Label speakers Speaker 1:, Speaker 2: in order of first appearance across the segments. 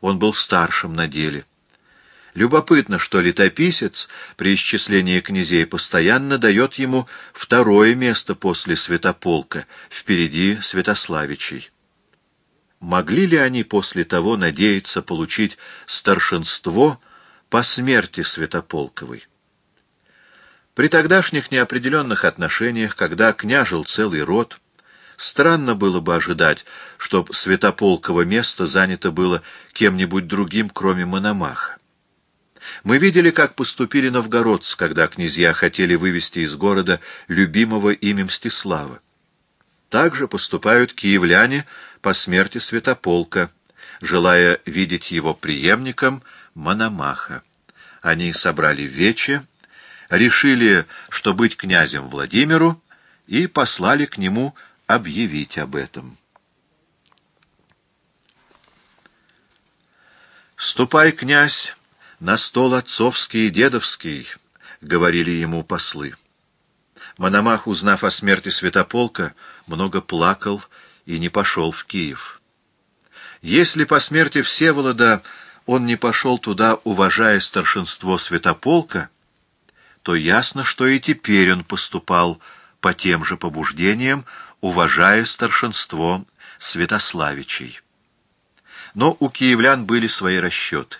Speaker 1: он был старшим на деле. Любопытно, что летописец при исчислении князей постоянно дает ему второе место после Святополка, впереди Святославичей. Могли ли они после того надеяться получить старшинство по смерти Святополковой? При тогдашних неопределенных отношениях, когда княжил целый род, странно было бы ожидать, чтоб Святополково место занято было кем-нибудь другим, кроме Мономаха. Мы видели, как поступили новгородцы, когда князья хотели вывести из города любимого ими Мстислава. Так же поступают киевляне по смерти Святополка, желая видеть его преемником Мономаха. Они собрали вече, решили, что быть князем Владимиру, и послали к нему объявить об этом. «Ступай, князь, на стол отцовский и дедовский», — говорили ему послы. Мономах, узнав о смерти Святополка, много плакал и не пошел в Киев. Если по смерти Всеволода он не пошел туда, уважая старшинство Святополка, то ясно, что и теперь он поступал по тем же побуждениям, уважая старшинство Святославичей. Но у киевлян были свои расчеты.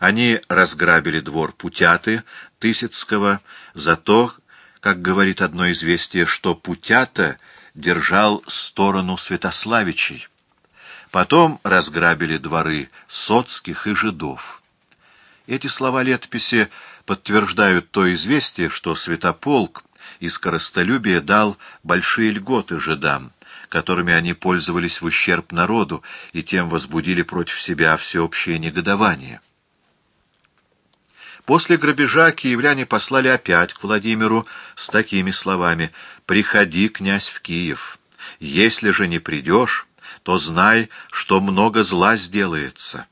Speaker 1: Они разграбили двор Путяты Тысяцкого за то, как говорит одно известие, что Путята держал сторону Святославичей. Потом разграбили дворы соцких и жидов. Эти слова летописи подтверждают то известие, что Святополк из коростолюбия дал большие льготы жидам, которыми они пользовались в ущерб народу и тем возбудили против себя всеобщее негодование. После грабежа киевляне послали опять к Владимиру с такими словами «Приходи, князь, в Киев. Если же не придешь, то знай, что много зла сделается.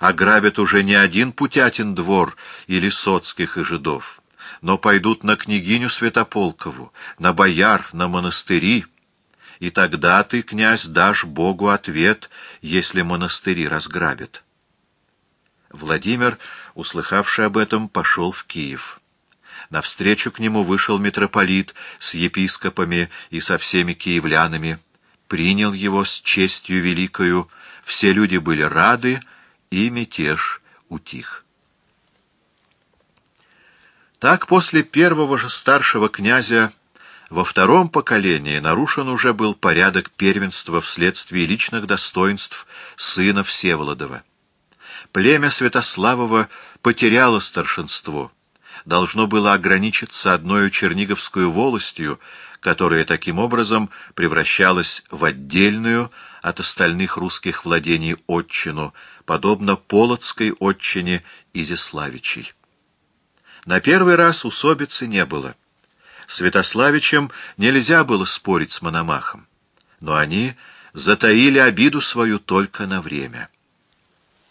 Speaker 1: Ограбят уже не один Путятин двор или соцких и жидов, но пойдут на княгиню Святополкову, на бояр, на монастыри, и тогда ты, князь, дашь Богу ответ, если монастыри разграбят». Владимир, услыхавший об этом, пошел в Киев. Навстречу к нему вышел митрополит с епископами и со всеми киевлянами, принял его с честью великою, все люди были рады, и мятеж утих. Так после первого же старшего князя во втором поколении нарушен уже был порядок первенства вследствие личных достоинств сына Всеволодова. Племя Святославова потеряло старшинство, должно было ограничиться одной черниговской волостью, которая таким образом превращалась в отдельную от остальных русских владений отчину, подобно Полоцкой отчине Изяславичей. На первый раз усобицы не было. Святославичам нельзя было спорить с Мономахом, но они затаили обиду свою только на время.